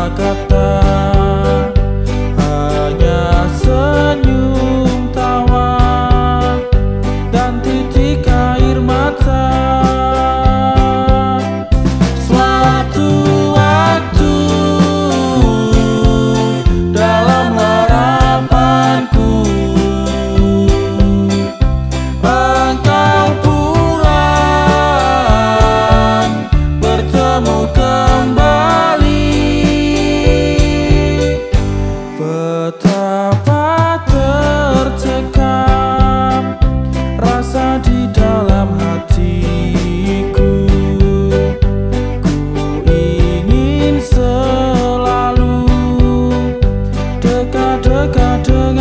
fuck up Gatter, gatter,